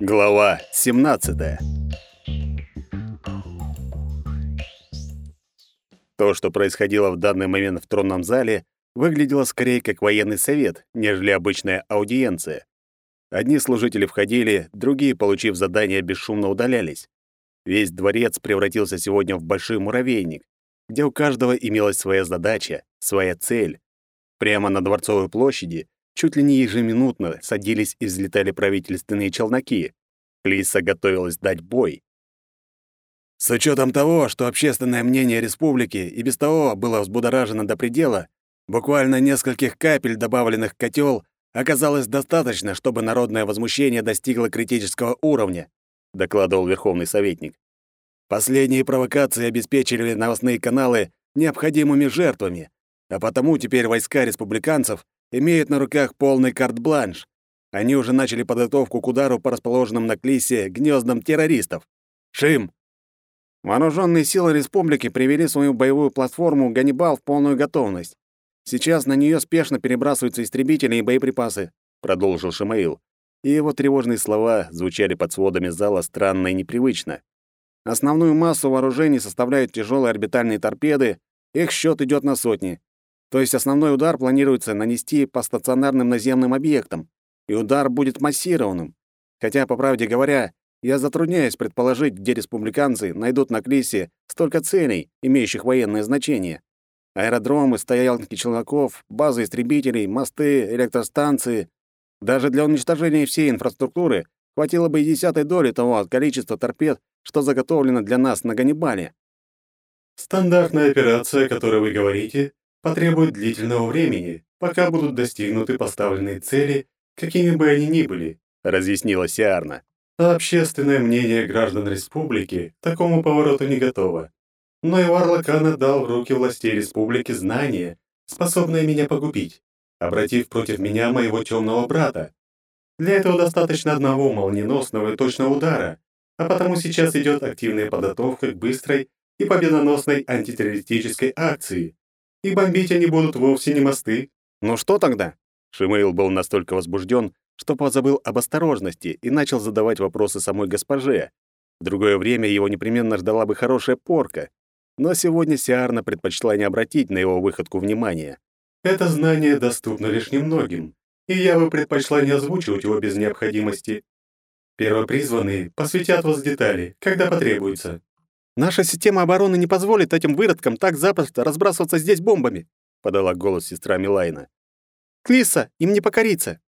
Глава 17. То, что происходило в данный момент в тронном зале, выглядело скорее как военный совет, нежели обычная аудиенция. Одни служители входили, другие, получив задание, бесшумно удалялись. Весь дворец превратился сегодня в большой муравейник, где у каждого имелась своя задача, своя цель. Прямо на Дворцовой площади чуть ли не ежеминутно садились и взлетали правительственные челноки. Клиса готовилась дать бой. С учетом того, что общественное мнение республики и без того было взбудоражено до предела, буквально нескольких капель, добавленных в котел, оказалось достаточно, чтобы народное возмущение достигло критического уровня, докладывал верховный советник. Последние провокации обеспечили новостные каналы необходимыми жертвами, а потому теперь войска республиканцев имеют на руках полный карт-бланш. Они уже начали подготовку к удару по расположенным на Клисе гнездам террористов. Шим! Вооруженные силы республики привели свою боевую платформу «Ганнибал» в полную готовность. Сейчас на нее спешно перебрасываются истребители и боеприпасы, продолжил Шамаил. И его тревожные слова звучали под сводами зала странно и непривычно. Основную массу вооружений составляют тяжелые орбитальные торпеды, их счет идет на сотни. То есть основной удар планируется нанести по стационарным наземным объектам, и удар будет массированным. Хотя, по правде говоря, я затрудняюсь предположить, где республиканцы найдут на Клисе столько целей, имеющих военное значение. Аэродромы, стоянки челноков, базы истребителей, мосты, электростанции. Даже для уничтожения всей инфраструктуры хватило бы и десятой доли того количества торпед, что заготовлено для нас на Ганнибале. Стандартная операция, о которой вы говорите, потребует длительного времени, пока будут достигнуты поставленные цели, какими бы они ни были, разъяснила Сиарна. А общественное мнение граждан республики к такому повороту не готово. Но Ивар Лакана дал в руки властей республики знания, способные меня погубить, обратив против меня моего темного брата. Для этого достаточно одного молниеносного и точного удара, а потому сейчас идет активная подготовка к быстрой и победоносной антитеррористической акции, и бомбить они будут вовсе не мосты. Ну что тогда? Шимейл был настолько возбужден, что позабыл об осторожности и начал задавать вопросы самой госпоже. В другое время его непременно ждала бы хорошая порка. Но сегодня Сиарна предпочла не обратить на его выходку внимания. «Это знание доступно лишь немногим, и я бы предпочла не озвучивать его без необходимости. Первопризванные посвятят вас детали, когда потребуется. Наша система обороны не позволит этим выродкам так запросто разбрасываться здесь бомбами, подала голос сестра Милайна. Клиса, им не покориться.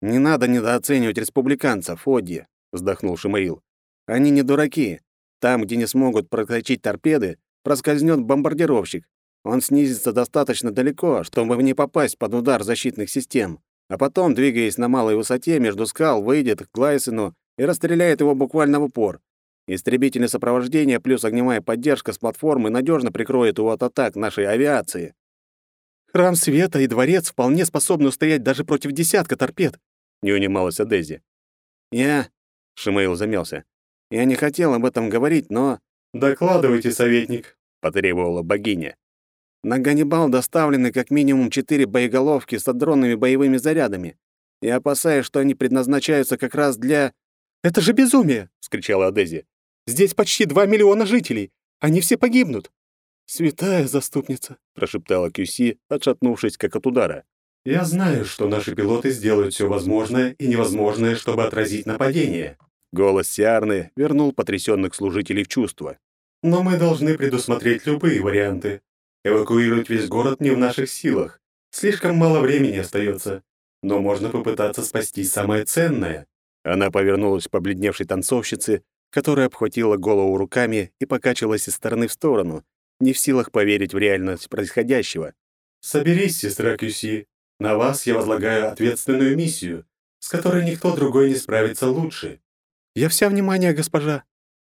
Не надо недооценивать республиканцев, Одди, вздохнул Шимаил. Они не дураки. Там, где не смогут прокачать торпеды, проскользнет бомбардировщик. Он снизится достаточно далеко, чтобы не попасть под удар защитных систем, а потом, двигаясь на малой высоте между скал, выйдет к Глайсену и расстреляет его буквально в упор. Истребительное сопровождение плюс огневая поддержка с платформы надежно прикроет его от атак нашей авиации. Храм Света и дворец вполне способны устоять даже против десятка торпед, не унималась Адези. Я, Шимейл замялся. Я не хотел об этом говорить, но Докладывайте, советник, потребовала богиня. На Ганнибал доставлены как минимум четыре боеголовки с адронными боевыми зарядами. Я опасаюсь, что они предназначаются как раз для «Это же безумие!» — вскричала Адези. Здесь почти два миллиона жителей. Они все погибнут». «Святая заступница», — прошептала Кюси, отшатнувшись как от удара. «Я знаю, что наши пилоты сделают все возможное и невозможное, чтобы отразить нападение». Голос Сиарны вернул потрясенных служителей в чувство. «Но мы должны предусмотреть любые варианты. Эвакуировать весь город не в наших силах. Слишком мало времени остается. Но можно попытаться спасти самое ценное». Она повернулась к побледневшей танцовщице которая обхватила голову руками и покачивалась из стороны в сторону, не в силах поверить в реальность происходящего. «Соберись, сестра Кюси. На вас я возлагаю ответственную миссию, с которой никто другой не справится лучше». «Я вся внимание, госпожа».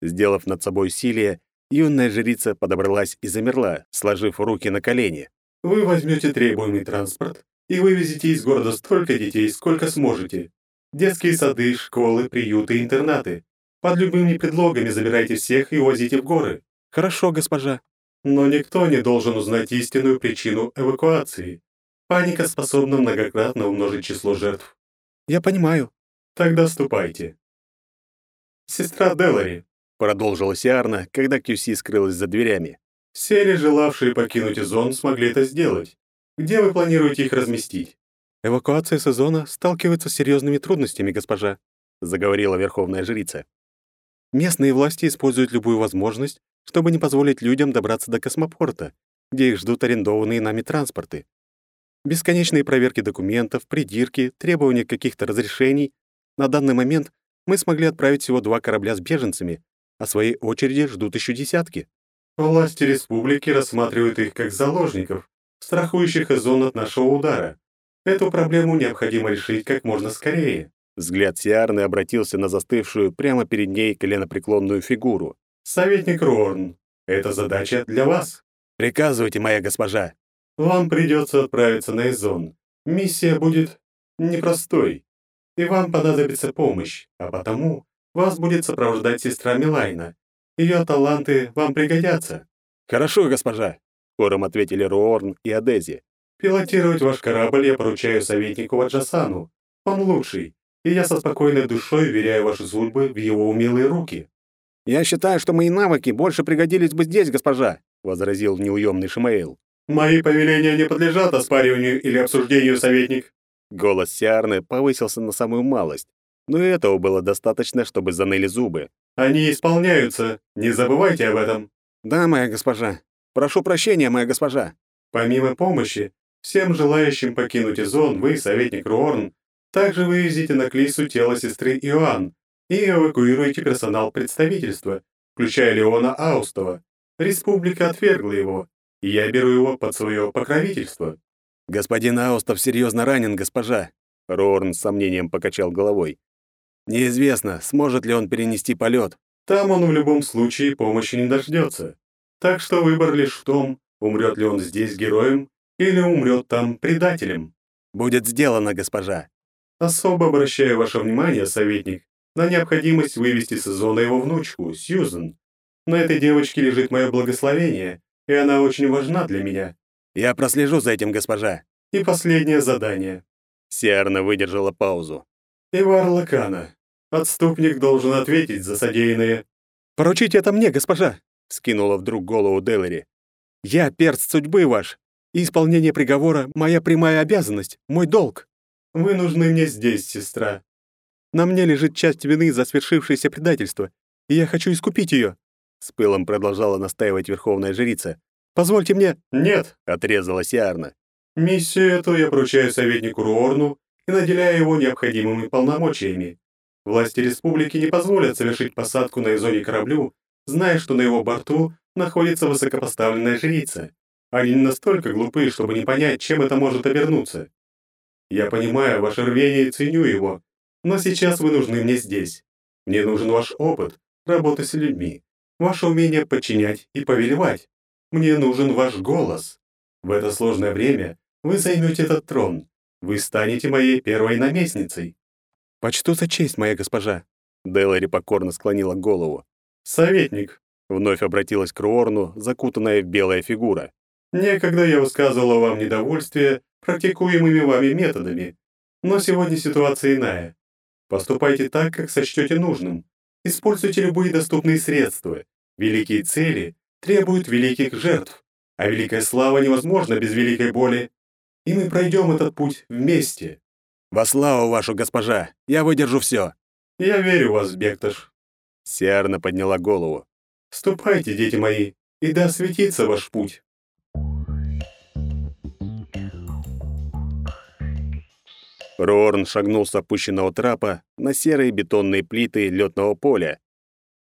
Сделав над собой усилие, юная жрица подобралась и замерла, сложив руки на колени. «Вы возьмете требуемый транспорт и вывезете из города столько детей, сколько сможете. Детские сады, школы, приюты, интернаты. Под любыми предлогами забирайте всех и увозите в горы. Хорошо, госпожа. Но никто не должен узнать истинную причину эвакуации. Паника способна многократно умножить число жертв. Я понимаю. Тогда ступайте. Сестра Делари, продолжила Сиарна, когда Кьюси скрылась за дверями. Все ли желавшие покинуть Изон смогли это сделать? Где вы планируете их разместить? Эвакуация с Изона сталкивается с серьезными трудностями, госпожа, заговорила верховная жрица. Местные власти используют любую возможность, чтобы не позволить людям добраться до космопорта, где их ждут арендованные нами транспорты. Бесконечные проверки документов, придирки, требования каких-то разрешений. На данный момент мы смогли отправить всего два корабля с беженцами, а в своей очереди ждут еще десятки. Власти республики рассматривают их как заложников, страхующих Эзон от нашего удара. Эту проблему необходимо решить как можно скорее. Взгляд Сиарны обратился на застывшую прямо перед ней коленопреклонную фигуру. «Советник Рорн, это задача для вас». «Приказывайте, моя госпожа». «Вам придется отправиться на Эзон. Миссия будет непростой, и вам понадобится помощь, а потому вас будет сопровождать сестра Милайна. Ее таланты вам пригодятся». «Хорошо, госпожа», — хором ответили Руорн и Адези. «Пилотировать ваш корабль я поручаю советнику Ваджасану. Он лучший, и я со спокойной душой веряю ваши судьбы в его умелые руки». «Я считаю, что мои навыки больше пригодились бы здесь, госпожа», — возразил неуемный Шимаэл. «Мои повеления не подлежат оспариванию или обсуждению, советник». Голос Сиарны повысился на самую малость, но и этого было достаточно, чтобы заныли зубы. «Они исполняются, не забывайте об этом». «Да, моя госпожа. Прошу прощения, моя госпожа». «Помимо помощи, всем желающим покинуть Изон, вы, советник Руорн, также вывезите на Клису тело сестры Иоанн и эвакуируйте персонал представительства, включая Леона Аустова. Республика отвергла его, и я беру его под свое покровительство». «Господин Аустов серьезно ранен, госпожа», — Рорн с сомнением покачал головой. «Неизвестно, сможет ли он перенести полет. Там он в любом случае помощи не дождется. Так что выбор лишь в том, умрет ли он здесь героем или умрет там предателем». «Будет сделано, госпожа», Особо обращаю ваше внимание, советник, на необходимость вывести с зоны его внучку, Сьюзен. На этой девочке лежит мое благословение, и она очень важна для меня. Я прослежу за этим, госпожа. И последнее задание. Сиарна выдержала паузу. Ивар Лакана. Отступник должен ответить за содеянное. Поручите это мне, госпожа, скинула вдруг голову Делари. Я перст судьбы ваш, и исполнение приговора моя прямая обязанность, мой долг. Вы нужны мне здесь, сестра. На мне лежит часть вины за свершившееся предательство, и я хочу искупить ее. С пылом продолжала настаивать верховная жрица. Позвольте мне. Нет, отрезала Сиарна. Миссию эту я поручаю советнику Руорну и наделяю его необходимыми полномочиями. Власти республики не позволят совершить посадку на Изоне кораблю, зная, что на его борту находится высокопоставленная жрица. Они не настолько глупы, чтобы не понять, чем это может обернуться. Я понимаю ваше рвение и ценю его, но сейчас вы нужны мне здесь. Мне нужен ваш опыт, работы с людьми, ваше умение подчинять и повелевать. Мне нужен ваш голос. В это сложное время вы займете этот трон. Вы станете моей первой наместницей. Почту за честь, моя госпожа. Делари покорно склонила голову. Советник. Вновь обратилась к Руорну, закутанная в белая фигура. Некогда я высказывала вам недовольствие практикуемыми вами методами. Но сегодня ситуация иная. Поступайте так, как сочтете нужным. Используйте любые доступные средства. Великие цели требуют великих жертв, а великая слава невозможна без великой боли. И мы пройдем этот путь вместе. Во славу вашу, госпожа! Я выдержу все. Я верю в вас, Бекташ. Сиарна подняла голову. Ступайте, дети мои, и да осветится ваш путь. Рорн шагнул с опущенного трапа на серые бетонные плиты лётного поля.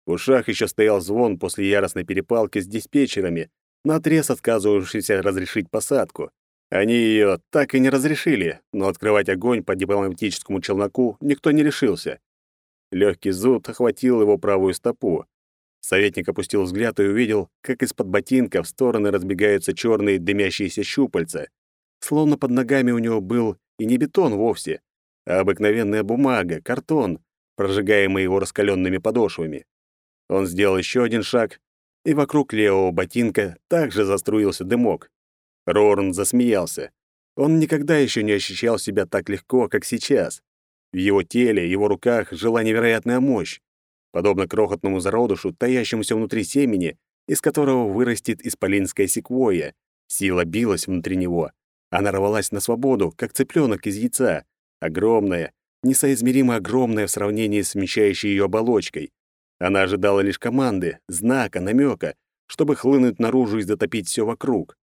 В ушах еще стоял звон после яростной перепалки с диспетчерами, наотрез отказывавшимся разрешить посадку. Они ее так и не разрешили, но открывать огонь по дипломатическому челноку никто не решился. Легкий зуд охватил его правую стопу. Советник опустил взгляд и увидел, как из-под ботинка в стороны разбегаются черные дымящиеся щупальца. Словно под ногами у него был и не бетон вовсе, а обыкновенная бумага, картон, прожигаемый его раскаленными подошвами. Он сделал еще один шаг, и вокруг левого ботинка также заструился дымок. Рорн засмеялся. Он никогда еще не ощущал себя так легко, как сейчас. В его теле, его руках жила невероятная мощь. подобно крохотному зародышу, таящемуся внутри семени, из которого вырастет исполинская секвойя. Сила билась внутри него. Она рвалась на свободу, как цыпленок из яйца, огромная, несоизмеримо огромная в сравнении с вмещающей ее оболочкой. Она ожидала лишь команды, знака, намека, чтобы хлынуть наружу и затопить все вокруг.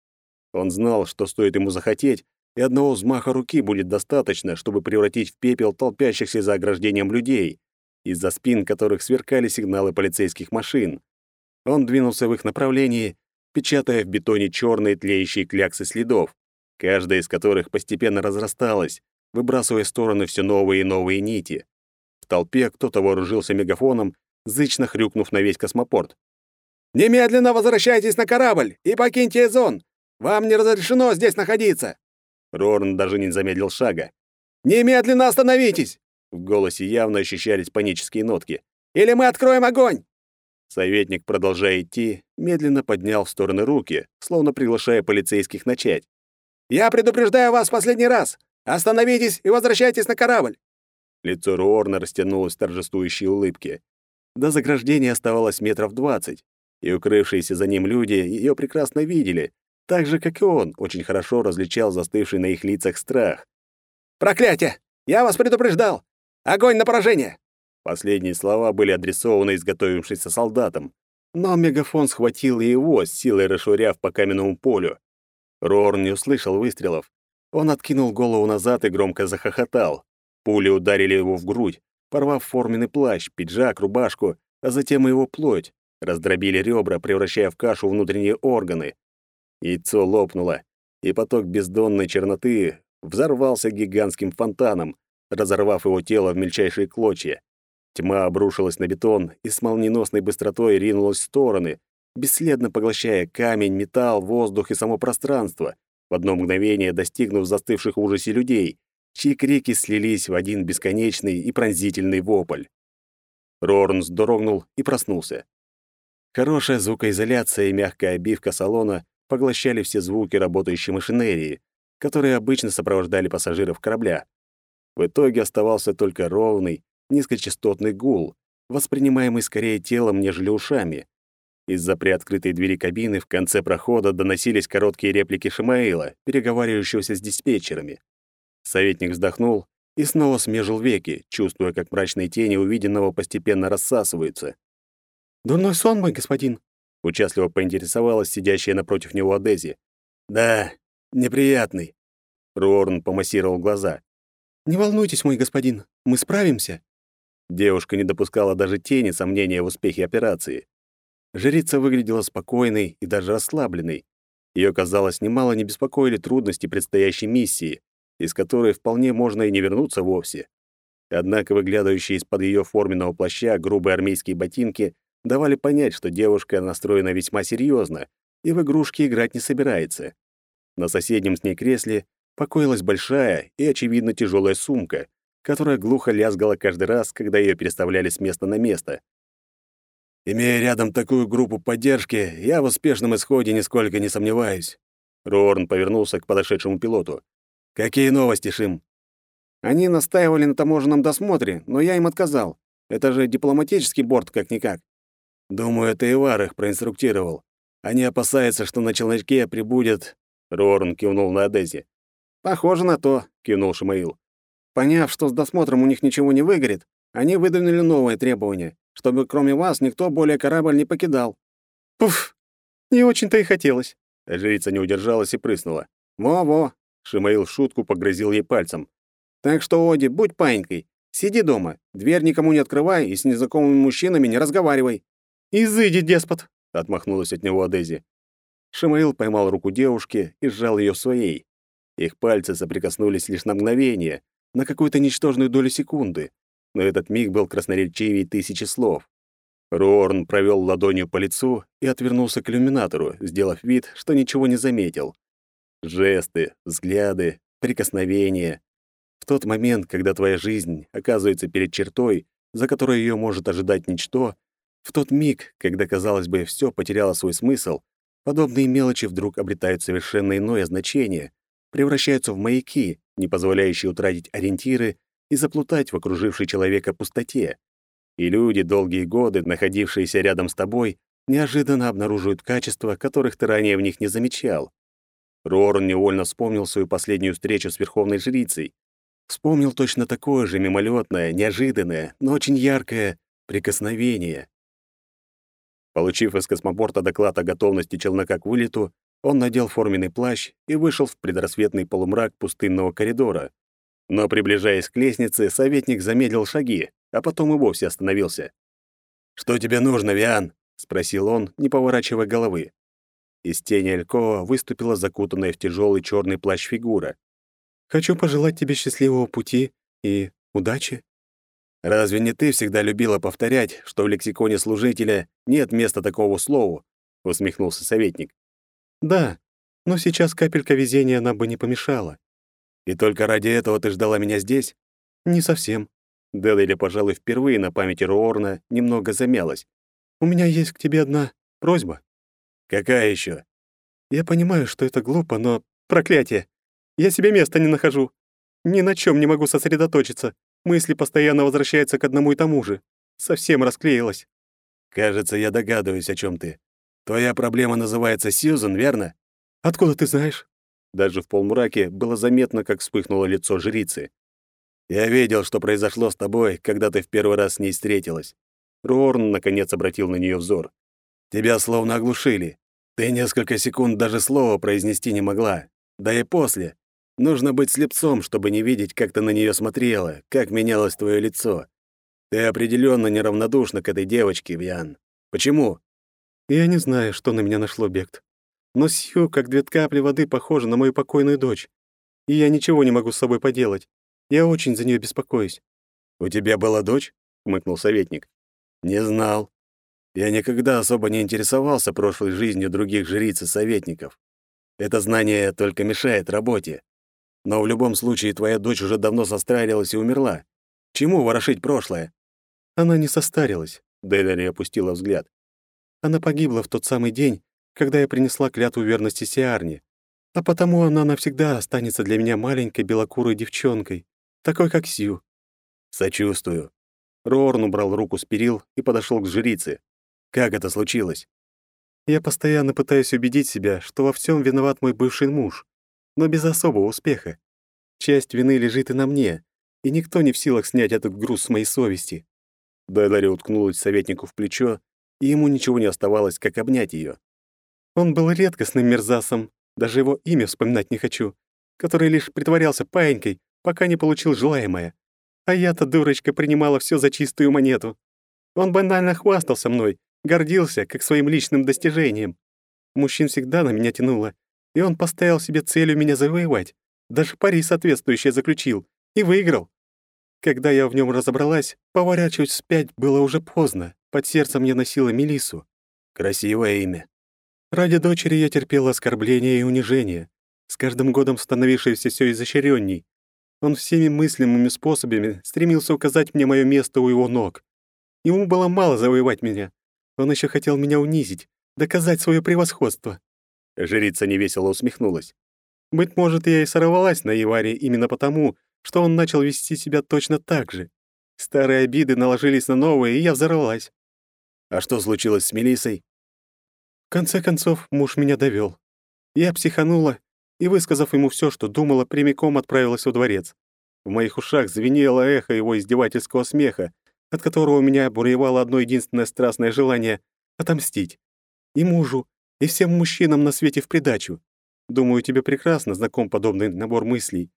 Он знал, что стоит ему захотеть, и одного взмаха руки будет достаточно, чтобы превратить в пепел толпящихся за ограждением людей, из-за спин которых сверкали сигналы полицейских машин. Он двинулся в их направлении, печатая в бетоне черные тлеющие кляксы следов, каждая из которых постепенно разрасталась, выбрасывая в стороны все новые и новые нити. В толпе кто-то вооружился мегафоном, зычно хрюкнув на весь космопорт. «Немедленно возвращайтесь на корабль и покиньте зон! Вам не разрешено здесь находиться!» Рорн даже не замедлил шага. «Немедленно остановитесь!» В голосе явно ощущались панические нотки. «Или мы откроем огонь!» Советник, продолжая идти, медленно поднял в стороны руки, словно приглашая полицейских начать. «Я предупреждаю вас в последний раз! Остановитесь и возвращайтесь на корабль!» Лицо Руорна растянулось в торжествующей улыбке. До заграждения оставалось метров двадцать, и укрывшиеся за ним люди ее прекрасно видели, так же, как и он, очень хорошо различал застывший на их лицах страх. «Проклятие! Я вас предупреждал! Огонь на поражение!» Последние слова были адресованы изготовившимся солдатам, но мегафон схватил и его, силой расшвыряв по каменному полю. Рорн не услышал выстрелов. Он откинул голову назад и громко захохотал. Пули ударили его в грудь, порвав форменный плащ, пиджак, рубашку, а затем и его плоть, раздробили ребра, превращая в кашу внутренние органы. Яйцо лопнуло, и поток бездонной черноты взорвался гигантским фонтаном, разорвав его тело в мельчайшие клочья. Тьма обрушилась на бетон и с молниеносной быстротой ринулась в стороны, бесследно поглощая камень, металл, воздух и само пространство, в одно мгновение достигнув застывших в ужасе людей, чьи крики слились в один бесконечный и пронзительный вопль. Рорн вздрогнул и проснулся. Хорошая звукоизоляция и мягкая обивка салона поглощали все звуки работающей машинерии, которые обычно сопровождали пассажиров корабля. В итоге оставался только ровный, низкочастотный гул, воспринимаемый скорее телом, нежели ушами. Из-за приоткрытой двери кабины в конце прохода доносились короткие реплики Шимаила, переговаривающегося с диспетчерами. Советник вздохнул и снова смежил веки, чувствуя, как мрачные тени увиденного постепенно рассасываются. «Дурной сон, мой господин?» Участливо поинтересовалась сидящая напротив него Адези. «Да, неприятный». Руорн помассировал глаза. «Не волнуйтесь, мой господин, мы справимся». Девушка не допускала даже тени сомнения в успехе операции. Жрица выглядела спокойной и даже расслабленной. Ее, казалось, немало не беспокоили трудности предстоящей миссии, из которой вполне можно и не вернуться вовсе. Однако выглядывающие из-под ее форменного плаща грубые армейские ботинки давали понять, что девушка настроена весьма серьезно и в игрушки играть не собирается. На соседнем с ней кресле покоилась большая и, очевидно, тяжелая сумка, которая глухо лязгала каждый раз, когда ее переставляли с места на место. «Имея рядом такую группу поддержки, я в успешном исходе нисколько не сомневаюсь». Рорн повернулся к подошедшему пилоту. «Какие новости, Шим?» «Они настаивали на таможенном досмотре, но я им отказал. Это же дипломатический борт, как-никак. Думаю, это Ивар их проинструктировал. Они опасаются, что на челночке прибудет...» Рорн кивнул на Одессе. «Похоже на то», — кивнул Шимаил. «Поняв, что с досмотром у них ничего не выгорит, они выдвинули новое требование, чтобы кроме вас никто более корабль не покидал». «Пуф! Не очень-то и хотелось». Жрица не удержалась и прыснула. «Во-во!» — Шимаил в шутку погрозил ей пальцем. «Так что, Оди, будь паинькой. Сиди дома, дверь никому не открывай и с незнакомыми мужчинами не разговаривай». «Изыди, деспот!» — отмахнулась от него Адези. Шимаил поймал руку девушки и сжал ее своей. Их пальцы соприкоснулись лишь на мгновение, на какую-то ничтожную долю секунды, но этот миг был красноречивее тысячи слов. Рорн провел ладонью по лицу и отвернулся к иллюминатору, сделав вид, что ничего не заметил. Жесты, взгляды, прикосновения. В тот момент, когда твоя жизнь оказывается перед чертой, за которой ее может ожидать ничто, в тот миг, когда, казалось бы, все потеряло свой смысл, подобные мелочи вдруг обретают совершенно иное значение, превращаются в маяки, не позволяющие утратить ориентиры и заплутать в окружившей человека пустоте. И люди, долгие годы находившиеся рядом с тобой, неожиданно обнаруживают качества, которых ты ранее в них не замечал. Рорн невольно вспомнил свою последнюю встречу с Верховной Жрицей. Вспомнил точно такое же мимолетное, неожиданное, но очень яркое прикосновение. Получив из космопорта доклад о готовности челнока к вылету, он надел форменный плащ и вышел в предрассветный полумрак пустынного коридора. Но, приближаясь к лестнице, советник замедлил шаги, а потом и вовсе остановился. «Что тебе нужно, Виан?» — спросил он, не поворачивая головы. Из тени Алькова выступила закутанная в тяжелый черный плащ фигура. «Хочу пожелать тебе счастливого пути и удачи». «Разве не ты всегда любила повторять, что в лексиконе служителя нет места такого слову?» — усмехнулся советник. «Да, но сейчас капелька везения нам бы не помешала». «И только ради этого ты ждала меня здесь?» «Не совсем». Делли, пожалуй, впервые на памяти Руорна немного замялась. «У меня есть к тебе одна просьба». «Какая еще? «Я понимаю, что это глупо, но... Проклятие! Я себе места не нахожу. Ни на чем не могу сосредоточиться. Мысли постоянно возвращаются к одному и тому же. Совсем расклеилась». «Кажется, я догадываюсь, о чем ты. Твоя проблема называется Сьюзен, верно?» «Откуда ты знаешь?» Даже в полумраке было заметно, как вспыхнуло лицо жрицы. «Я видел, что произошло с тобой, когда ты в первый раз с ней встретилась». Рорн, наконец, обратил на нее взор. «Тебя словно оглушили. Ты несколько секунд даже слова произнести не могла. Да и после. Нужно быть слепцом, чтобы не видеть, как ты на нее смотрела, как менялось твое лицо. Ты определенно неравнодушна к этой девочке, Виан. Почему? Я не знаю, что на меня нашло, Бект. Но Сью, как две капли воды, похожа на мою покойную дочь. И я ничего не могу с собой поделать. Я очень за нее беспокоюсь. «У тебя была дочь?» — хмыкнул советник. «Не знал. Я никогда особо не интересовался прошлой жизнью других жриц и советников. Это знание только мешает работе. Но в любом случае твоя дочь уже давно состарилась и умерла. Чему ворошить прошлое?» «Она не состарилась», — Делари опустила взгляд. Она погибла в тот самый день, когда я принесла клятву верности Сиарне. А потому она навсегда останется для меня маленькой белокурой девчонкой, такой как Сью. Сочувствую. Рорн убрал руку с перил и подошел к жрице. Как это случилось? Я постоянно пытаюсь убедить себя, что во всем виноват мой бывший муж, но без особого успеха. Часть вины лежит и на мне, и никто не в силах снять этот груз с моей совести. Дайлари уткнулась советнику в плечо и ему ничего не оставалось, как обнять ее. Он был редкостным мерзасом, даже его имя вспоминать не хочу, который лишь притворялся паенькой, пока не получил желаемое. А я-то, дурочка, принимала все за чистую монету. Он банально хвастался мной, гордился, как своим личным достижением. Мужчин всегда на меня тянуло, и он поставил себе целью меня завоевать. Даже пари соответствующее заключил. И выиграл. Когда я в нем разобралась, поворачивать вспять было уже поздно. Под сердцем я носила Мелису. Красивое имя. Ради дочери я терпела оскорбления и унижения, с каждым годом становившееся все изощренней. Он всеми мыслимыми способами стремился указать мне мое место у его ног. Ему было мало завоевать меня. Он еще хотел меня унизить, доказать свое превосходство. Жрица невесело усмехнулась. Быть может, я и сорвалась на Иваре именно потому, что он начал вести себя точно так же. Старые обиды наложились на новые, и я взорвалась. А что случилось с Мелиссой? Конце концов, муж меня довел. Я психанула и, высказав ему все, что думала, прямиком отправилась во дворец. В моих ушах звенело эхо его издевательского смеха, от которого у меня буревало одно единственное страстное желание — отомстить. И мужу, и всем мужчинам на свете в придачу. Думаю, тебе прекрасно знаком подобный набор мыслей.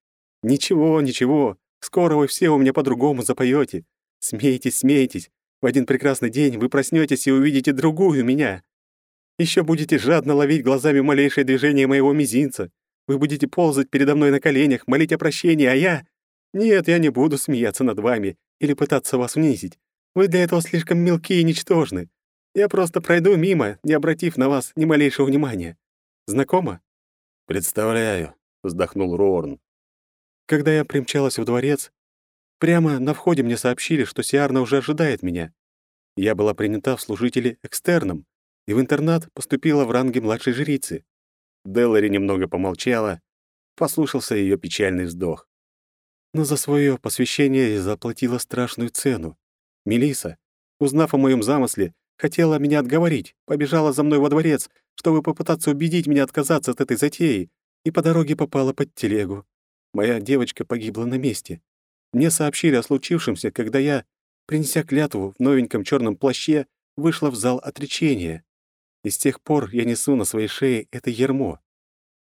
Ничего, ничего, скоро вы все у меня по-другому запоете. Смейтесь, смейтесь, в один прекрасный день вы проснетесь и увидите другую меня. Еще будете жадно ловить глазами малейшее движение моего мизинца. Вы будете ползать передо мной на коленях, молить о прощении, а я... Нет, я не буду смеяться над вами или пытаться вас унизить. Вы для этого слишком мелки и ничтожны. Я просто пройду мимо, не обратив на вас ни малейшего внимания. Знакомо? Представляю, вздохнул Рорн. Когда я примчалась в дворец, Прямо на входе мне сообщили, что Сиарна уже ожидает меня. Я была принята в служители экстерном и в интернат поступила в ранге младшей жрицы. Делари немного помолчала, послушался ее печальный вздох. Но за свое посвящение я заплатила страшную цену. Мелиса, Узнав о моем замысле, хотела меня отговорить, побежала за мной во дворец, чтобы попытаться убедить меня отказаться от этой затеи, и по дороге попала под телегу. Моя девочка погибла на месте. Мне сообщили о случившемся, когда я, принеся клятву в новеньком черном плаще, вышла в зал отречения. И с тех пор я несу на своей шее это ермо.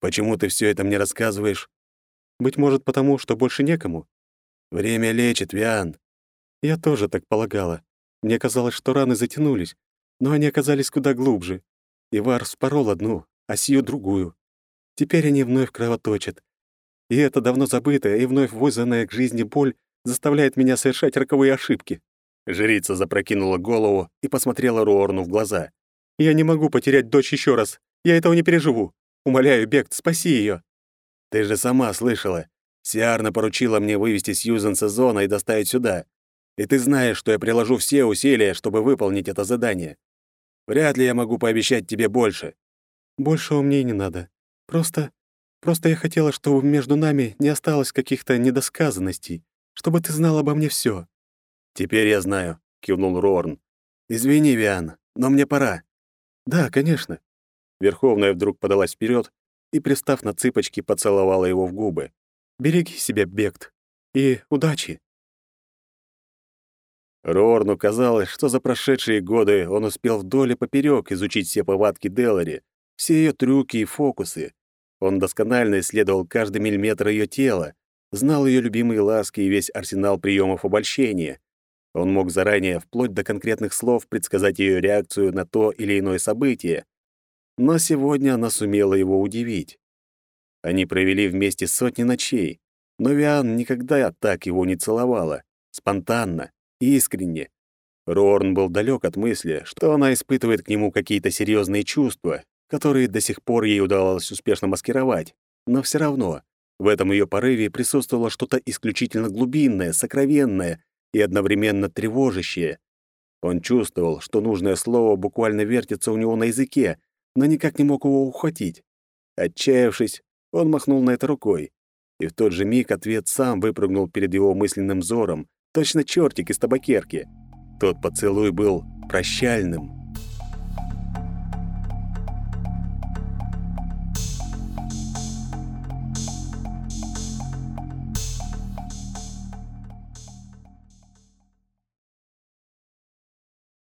Почему ты все это мне рассказываешь? Быть может, потому что больше некому. Время лечит, Виан. Я тоже так полагала. Мне казалось, что раны затянулись, но они оказались куда глубже. Ивар спорол одну, а сию другую. Теперь они вновь кровоточат. И эта давно забытая и вновь вызванная к жизни боль заставляет меня совершать роковые ошибки. Жрица запрокинула голову и посмотрела Руорну в глаза. «Я не могу потерять дочь еще раз. Я этого не переживу. Умоляю, Бект, спаси ее. «Ты же сама слышала. Сиарна поручила мне вывести Сьюзен с зона и доставить сюда. И ты знаешь, что я приложу все усилия, чтобы выполнить это задание. Вряд ли я могу пообещать тебе больше». «Большего мне и не надо. Просто... Просто я хотела, чтобы между нами не осталось каких-то недосказанностей, чтобы ты знал обо мне все. «Теперь я знаю», — кивнул Рорн. «Извини, Виан, но мне пора». «Да, конечно». Верховная вдруг подалась вперед и, пристав на цыпочки, поцеловала его в губы. «Береги себя, Бект, и удачи!» Рорну казалось, что за прошедшие годы он успел вдоль и поперёк изучить все повадки Делари, все ее трюки и фокусы. Он досконально исследовал каждый миллиметр ее тела, знал ее любимые ласки и весь арсенал приемов обольщения. Он мог заранее, вплоть до конкретных слов, предсказать ее реакцию на то или иное событие. Но сегодня она сумела его удивить. Они провели вместе сотни ночей, но Виан никогда так его не целовала. Спонтанно, искренне. Рорн был далек от мысли, что она испытывает к нему какие-то серьезные чувства, которые до сих пор ей удавалось успешно маскировать. Но все равно в этом ее порыве присутствовало что-то исключительно глубинное, сокровенное и одновременно тревожащее. Он чувствовал, что нужное слово буквально вертится у него на языке, но никак не мог его ухватить. Отчаявшись, он махнул на это рукой. И в тот же миг ответ сам выпрыгнул перед его мысленным взором, точно чертик из табакерки. Тот поцелуй был прощальным.